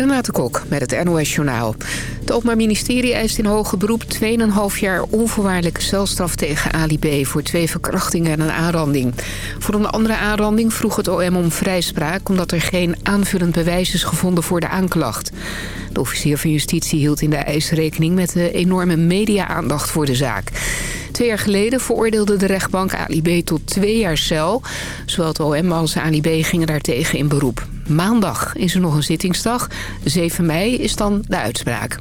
Renate Kok met het NOS Journaal. Het Openbaar Ministerie eist in hoge beroep 2,5 jaar onvoorwaardelijke celstraf tegen Ali B... voor twee verkrachtingen en een aanranding. Voor een andere aanranding vroeg het OM om vrijspraak... omdat er geen aanvullend bewijs is gevonden voor de aanklacht. De officier van justitie hield in de eis rekening met de enorme media-aandacht voor de zaak. Twee jaar geleden veroordeelde de rechtbank Ali B tot twee jaar cel. Zowel het OM als Ali B gingen daartegen in beroep. Maandag is er nog een zittingsdag. 7 mei is dan de uitspraak.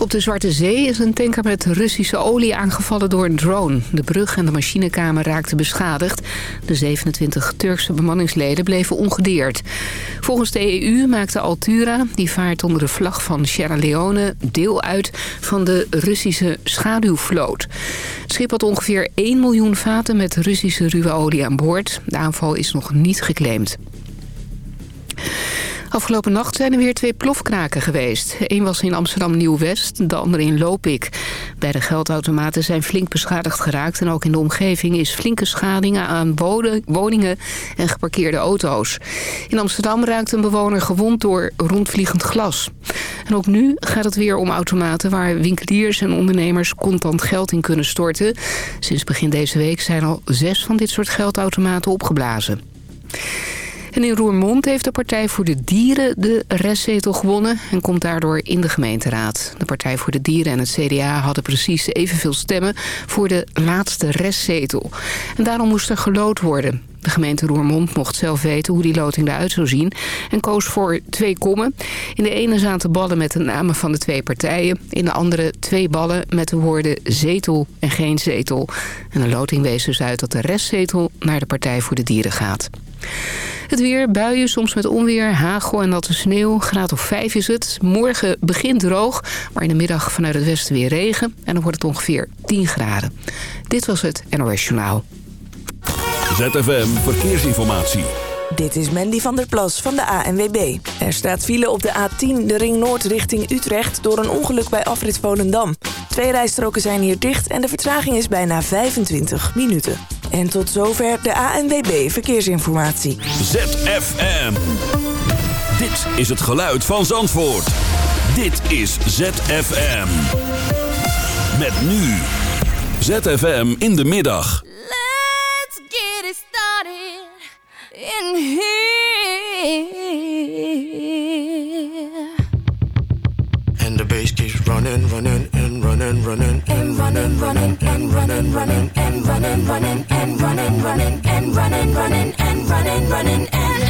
Op de Zwarte Zee is een tanker met Russische olie aangevallen door een drone. De brug en de machinekamer raakten beschadigd. De 27 Turkse bemanningsleden bleven ongedeerd. Volgens de EU maakte Altura, die vaart onder de vlag van Sierra Leone... deel uit van de Russische schaduwvloot. Het schip had ongeveer 1 miljoen vaten met Russische ruwe olie aan boord. De aanval is nog niet geclaimd. Afgelopen nacht zijn er weer twee plofkraken geweest. Eén was in Amsterdam Nieuw-West, de andere in Lopik. Beide geldautomaten zijn flink beschadigd geraakt... en ook in de omgeving is flinke schadingen aan woningen en geparkeerde auto's. In Amsterdam raakt een bewoner gewond door rondvliegend glas. En ook nu gaat het weer om automaten... waar winkeliers en ondernemers contant geld in kunnen storten. Sinds begin deze week zijn al zes van dit soort geldautomaten opgeblazen. En in Roermond heeft de Partij voor de Dieren de restzetel gewonnen... en komt daardoor in de gemeenteraad. De Partij voor de Dieren en het CDA hadden precies evenveel stemmen... voor de laatste restzetel. En daarom moest er gelood worden. De gemeente Roermond mocht zelf weten hoe die loting eruit zou zien... en koos voor twee kommen. In de ene zaten ballen met de namen van de twee partijen. In de andere twee ballen met de woorden zetel en geen zetel. En de loting wees dus uit dat de restzetel naar de Partij voor de Dieren gaat. Het weer, buien, soms met onweer, hagel en natte sneeuw. Graad of 5 is het. Morgen begint droog, maar in de middag vanuit het westen weer regen. En dan wordt het ongeveer 10 graden. Dit was het NOS Journaal. ZFM Verkeersinformatie. Dit is Mandy van der Plas van de ANWB. Er staat file op de A10, de Ring Noord richting Utrecht... door een ongeluk bij afrit Volendam. Twee rijstroken zijn hier dicht en de vertraging is bijna 25 minuten. En tot zover de ANWB Verkeersinformatie. ZFM. Dit is het geluid van Zandvoort. Dit is ZFM. Met nu. ZFM in de middag. In here. And the bass keeps running, running, and running, running, and running, running, and running, running, and running, running, and running, running, and running, running, and running, running, and.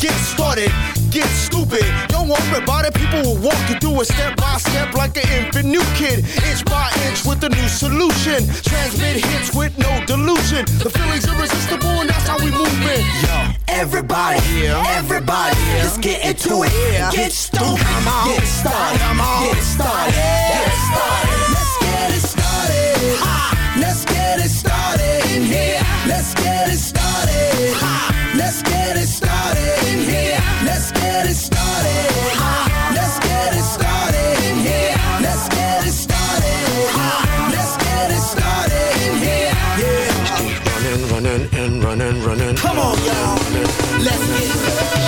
Get started, get stupid. Don't worry about it, people will walk you through it step by step like an infant new kid. Inch by inch with a new solution. Transmit hits with no delusion. The feeling's are irresistible and that's how we move it. Yo. Everybody, everybody, let's get into it. Get stoked, get started, get it started, get started. Let's get it started. Let's get it started in here. Let's get it started. Running, running. Come on, y'all. Let's get it.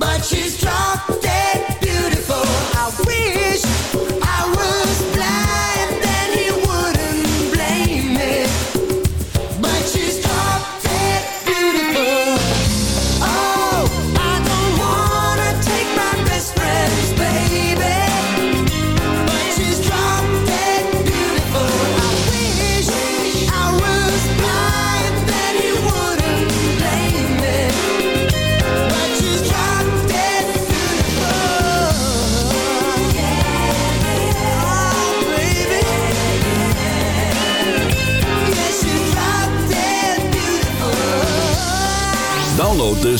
but she's trying.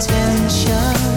天下。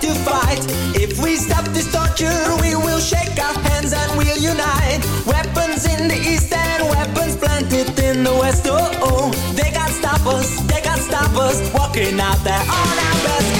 to fight. If we stop this torture, we will shake our hands and we'll unite. Weapons in the east and weapons planted in the west. Oh, oh. they can't stop us, they can't stop us. Walking out there on our best.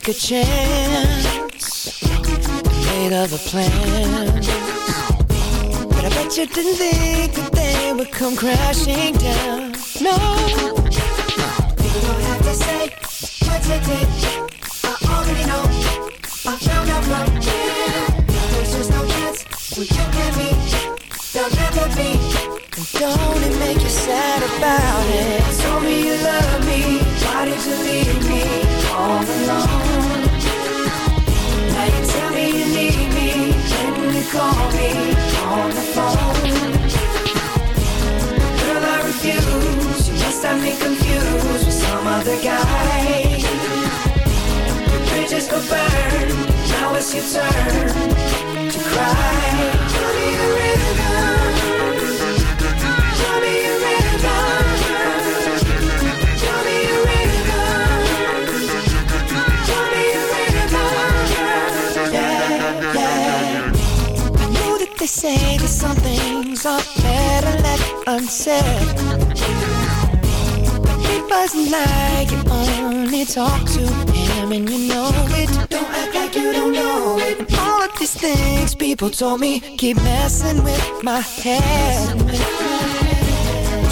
Took a chance made other plans. But I bet you didn't think that they would come crashing down. No, you don't have to say what you did. I already know. I found out from him There's just no chance when you and me There'll never be And don't it make you sad about it Told me you love me Why did you leave me all alone? Now you tell me you need me. You call me on the phone? Girl, I refuse. Confused With some other guy. Bridges. Now it's your turn are better left unsaid. He wasn't like you only talk to him and you know it. Don't act like you don't know it. And all of these things people told me keep messing with my head.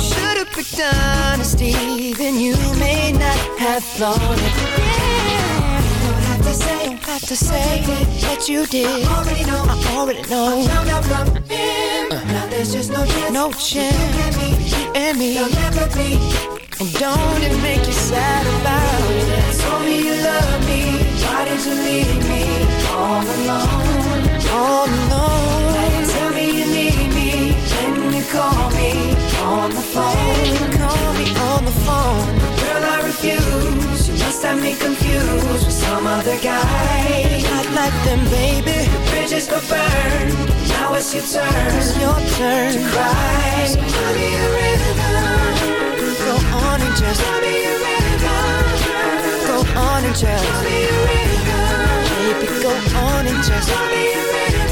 Should've picked honesty, then you may not have thought it. Yeah. Don't have to say, don't have to say it, what you did. I already know, I already know. I found out from him. Now there's just no chance, no chance. You and me, there'll never be. And don't it make you sad about it? Told me you love me. Why did you leave me all alone? All alone. Now you tell me you need me. When you call me on the phone. Call me on the phone. Girl, I refuse. Must have me confused with some other guy. Not like them, baby. The bridges go burn. Now it's your turn. It's your turn to cry. So tell me a rhythm. Go on and just tell me a rhythm. Go on and just tell me a rhythm. Baby, go on and just tell me a rhythm.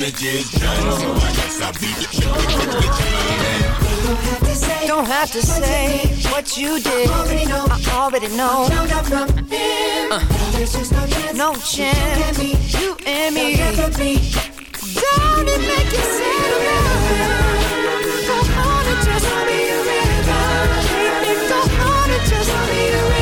Leaving. Don't have to say what you did. I already know. Uh, no chance. You and me. Don't it make you say Go on and just be a. Baby, go on and just be a rhythm.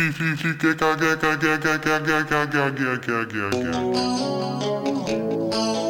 Thank you.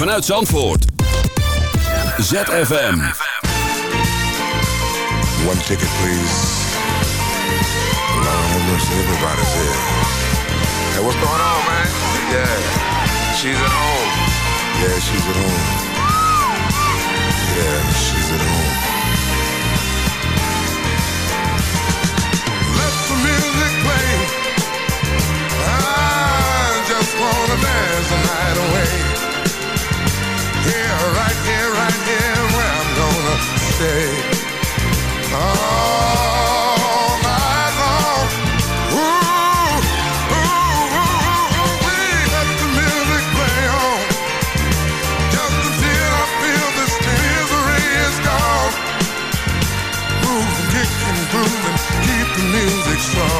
vanuit Zandvoort. ZFM. One ticket, please. Mercy, everybody's here. Hey, what's going on, man? Yeah, she's at home. Yeah, she's at home. Yeah, she's at home. Let the music play. I just wanna dance the night away here, right here, right here, where I'm gonna stay. All night long. Ooh, ooh, ooh, let the music play on. Just until I feel this misery is gone. Kicking, grooving, keep the music strong.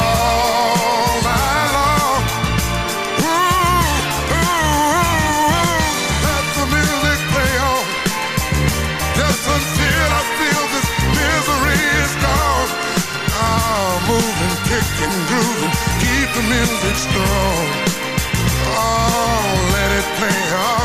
and grooving, keep the music strong. Oh, let it play on.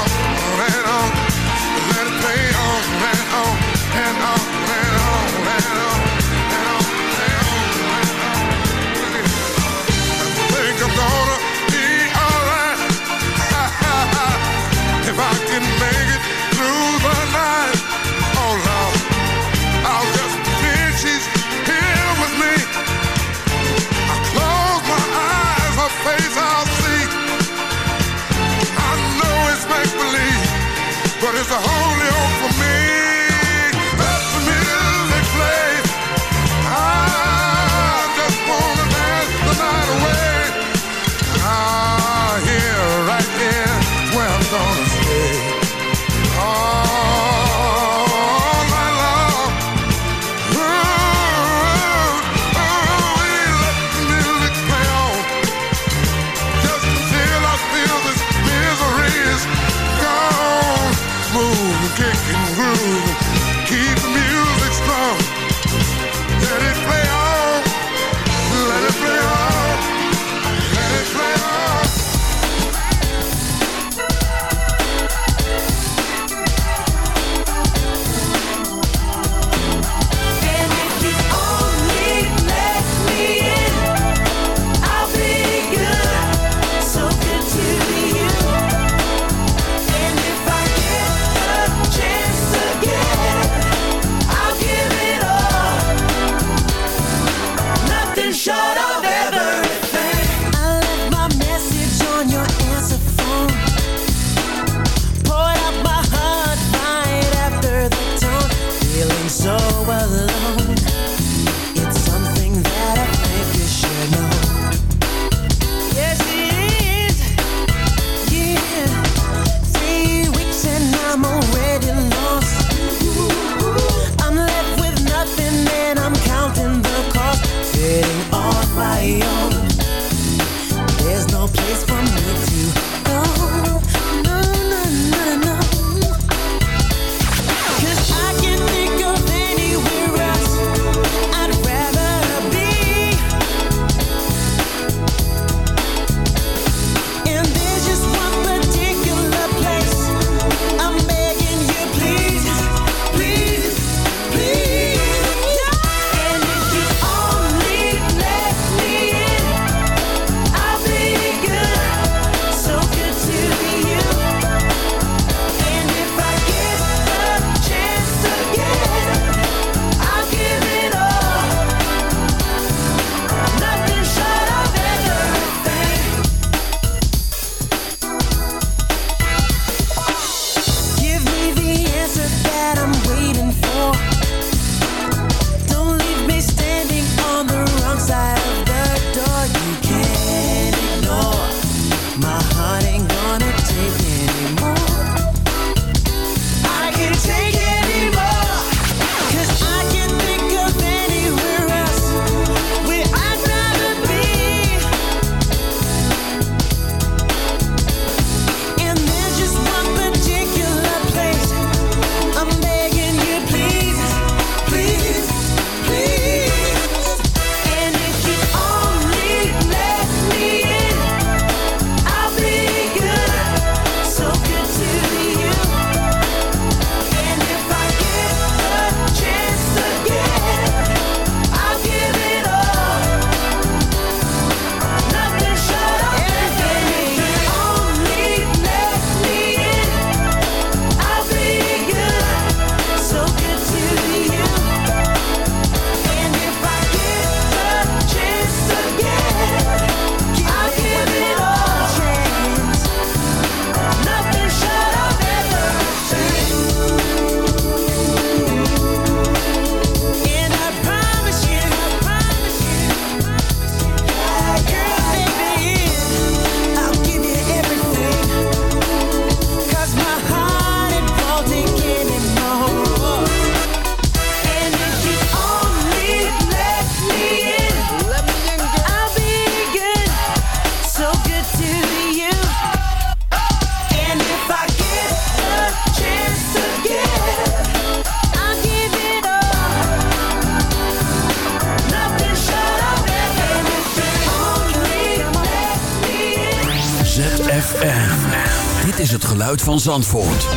Zandvoort.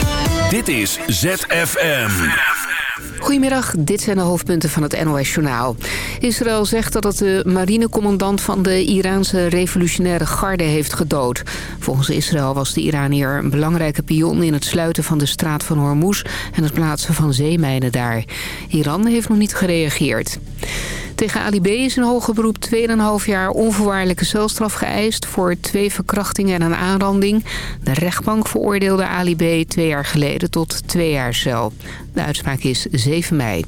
Dit is ZFM. Goedemiddag, dit zijn de hoofdpunten van het NOS-journaal. Israël zegt dat het de marinecommandant van de Iraanse revolutionaire garde heeft gedood. Volgens Israël was de Iranier een belangrijke pion in het sluiten van de straat van Hormuz... en het plaatsen van zeemijnen daar. Iran heeft nog niet gereageerd. Tegen Ali B. is in hoger beroep 2,5 jaar onvoorwaardelijke celstraf geëist... voor twee verkrachtingen en een aanranding. De rechtbank veroordeelde Ali B. twee jaar geleden tot twee jaar cel. De uitspraak is 7 mei.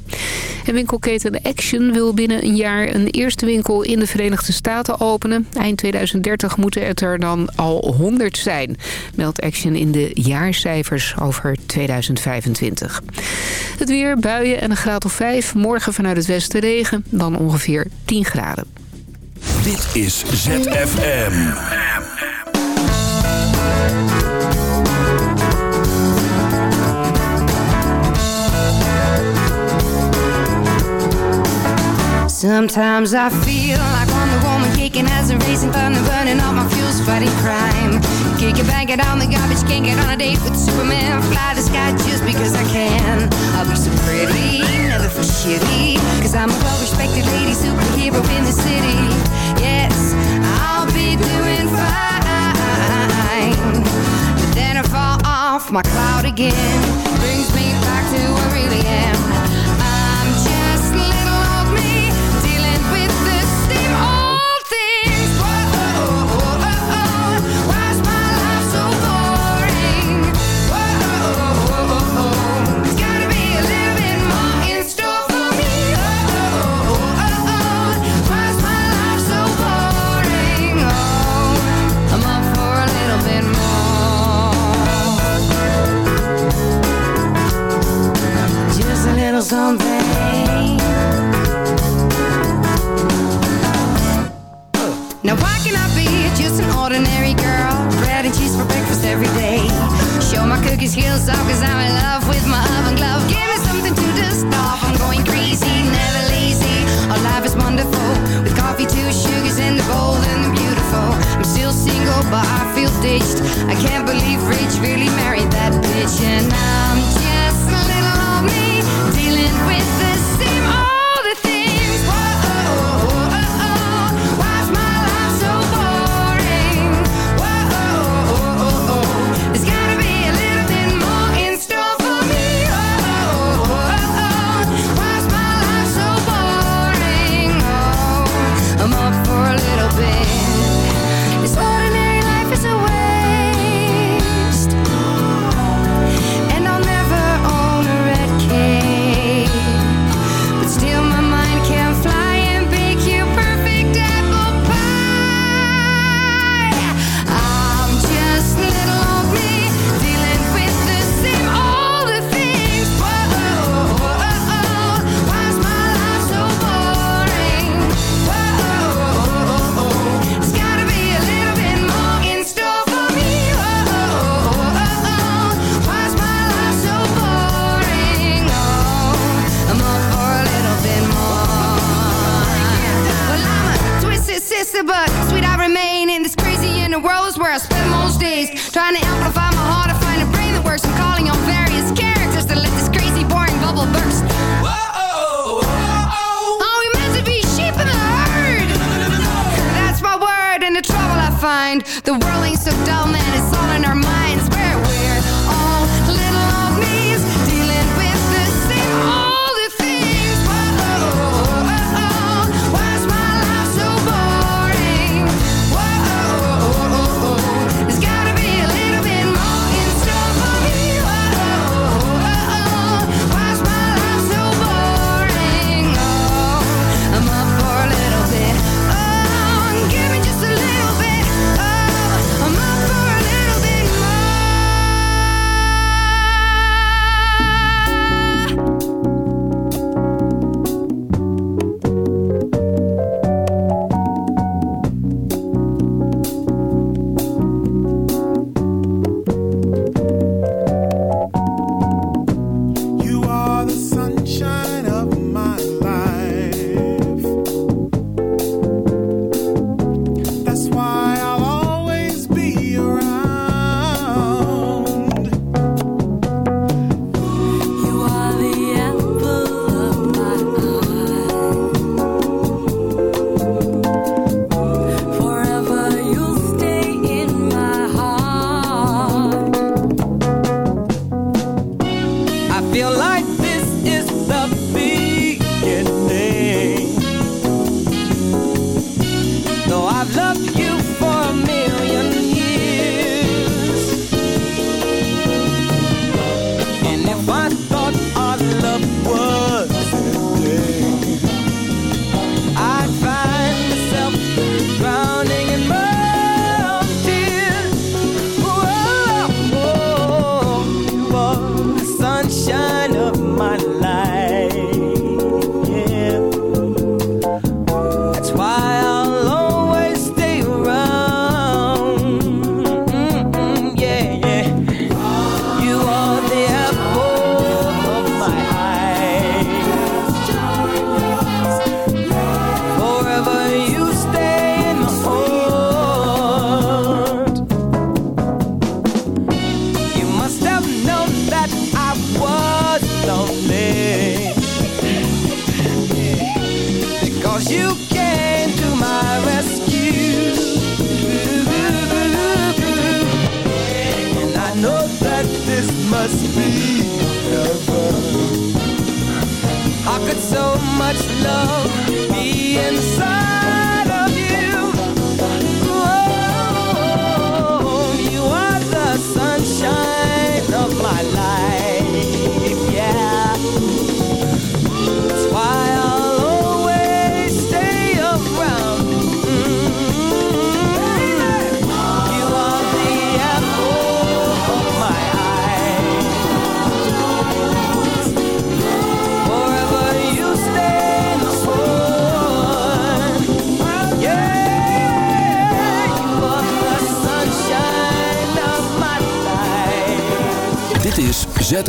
En winkelketen Action wil binnen een jaar een eerste winkel in de Verenigde Staten openen. Eind 2030 moeten het er dan al 100 zijn, meldt Action in de jaarcijfers over 2025. Het weer, buien en een graad of 5. Morgen vanuit het westen regen, dan ongeveer 10 graden. Dit is ZFM. Sometimes I feel like Wonder Woman kicking as a racing thunder, burning all my fuels, fighting crime. Kick it, bang it on the garbage, can't get on a date with Superman. Fly the sky just because I can. I'll be so pretty, never feel shitty. Cause I'm a well respected lady superhero in the city. Yes, I'll be doing fine. But then I fall off my cloud again. Brings me back to who I The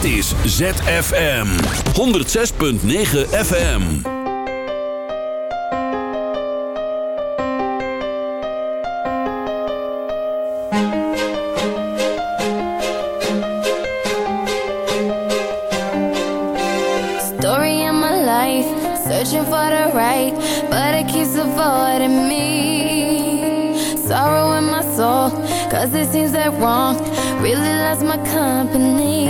Dit is ZFM 106.9 FM. Story of my life, searching for the right, but it keeps avoiding me. Sorrow in my soul, cause it seems that wrong really lost my company.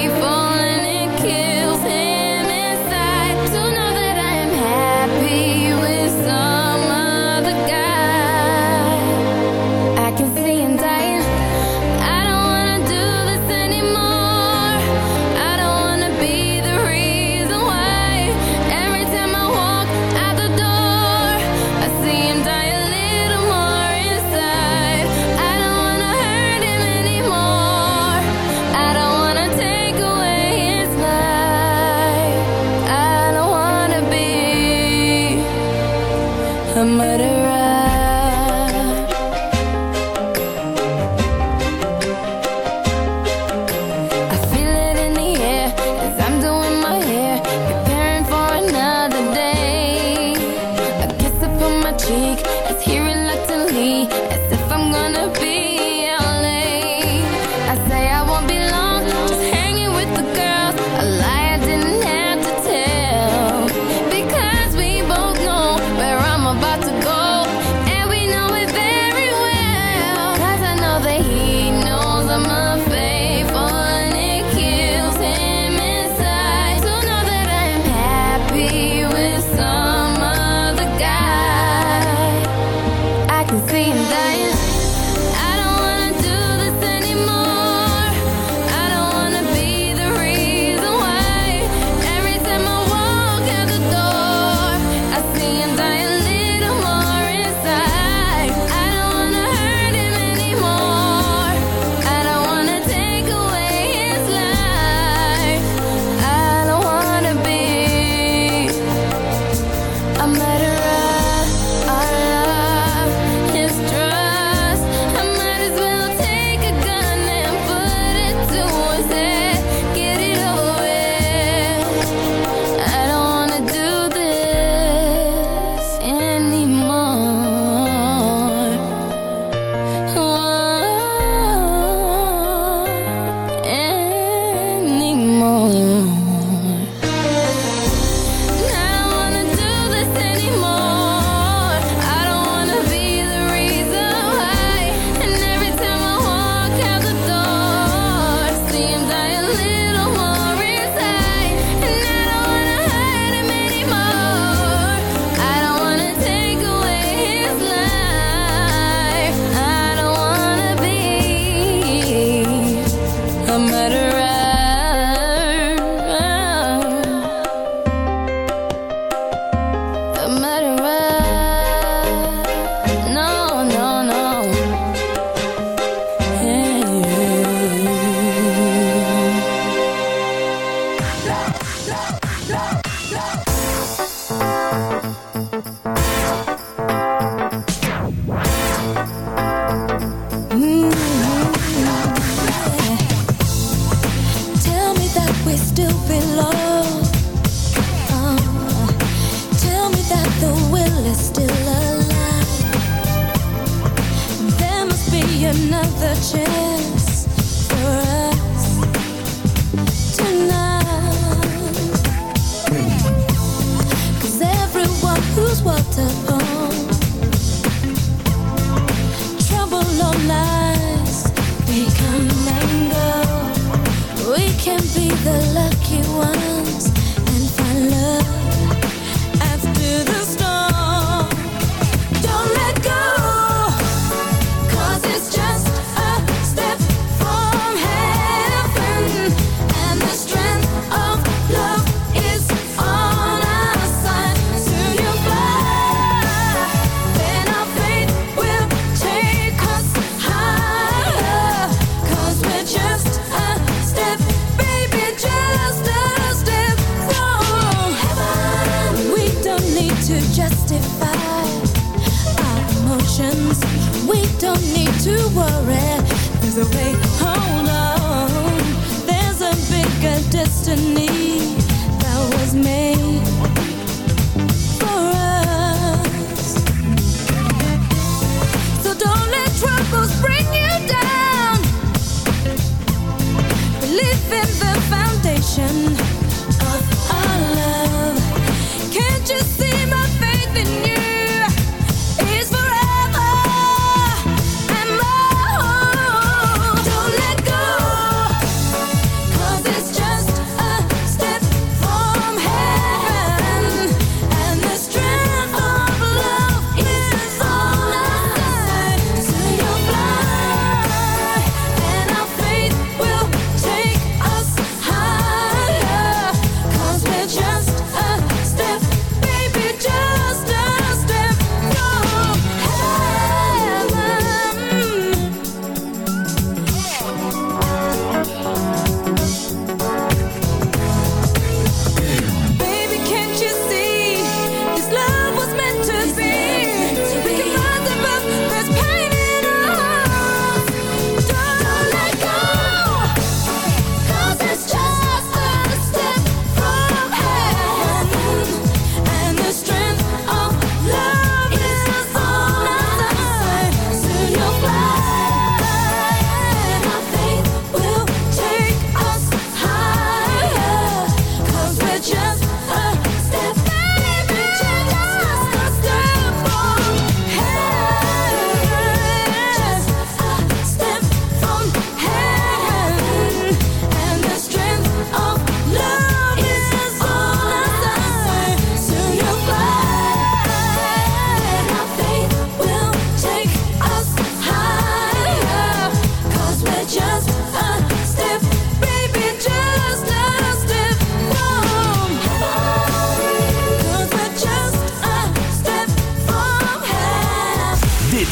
attention.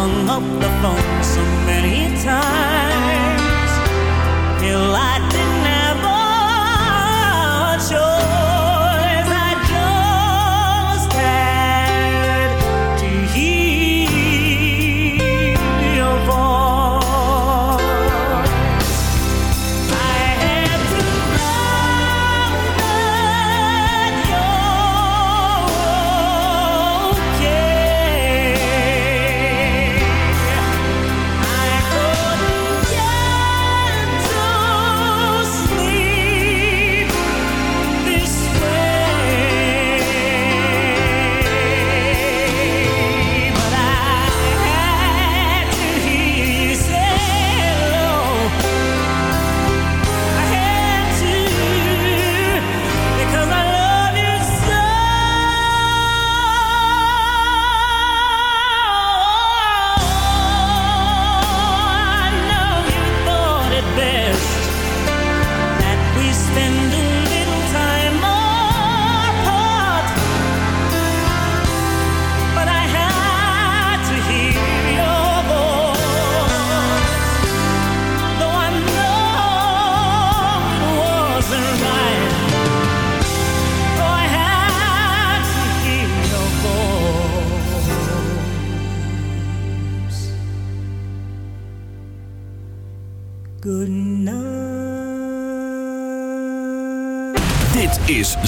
hung up the phone so many times. Till I